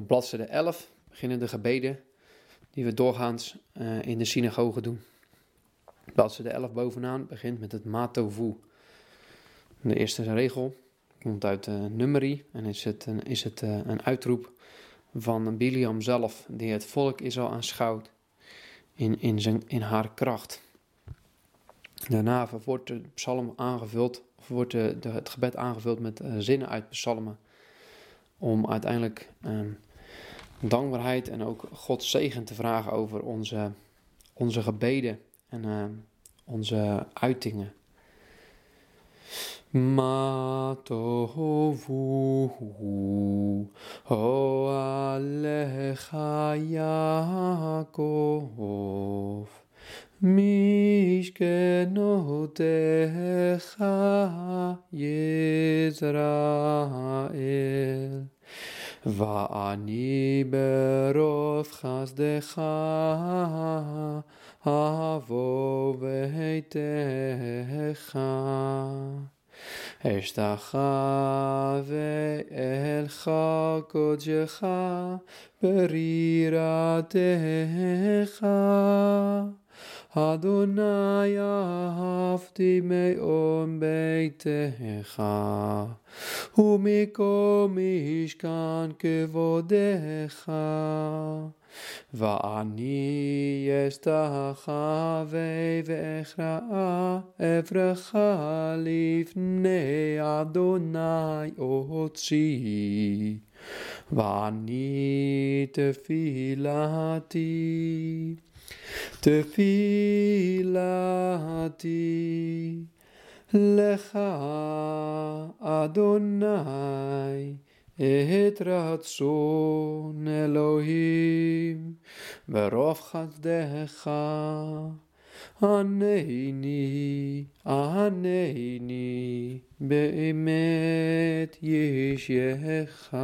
Op bladzijde 11 beginnen de gebeden die we doorgaans uh, in de synagoge doen. Bladzijde 11 bovenaan begint met het Matovu. De eerste regel komt uit de uh, nummerie en is het, een, is het uh, een uitroep van Biliam zelf, die het volk Israël aanschouwt in, in, zijn, in haar kracht. Daarna wordt de psalm aangevuld, of wordt de, het gebed aangevuld met zinnen uit psalmen. Om uiteindelijk um, dankbaarheid en ook Gods zegen te vragen over onze, onze gebeden en eh, onze uitingen. Ma tohu ho alecha Yaakov mishkenotecha Yisrael ואני ברוב חסדך אבוא ביתך. אשתחווה אלך קודשך ברירתך. אדוני אהבתי מאוד ביתך, ומקום משכן כבודך. ואני אסתחווה ואכרע אברך לפני אדוני אותי, ואני תפילתי. תפילתי לך, אדוני, את רצון אלוהים, ברוב חסדך. ענני, ענני, באמת ישייך.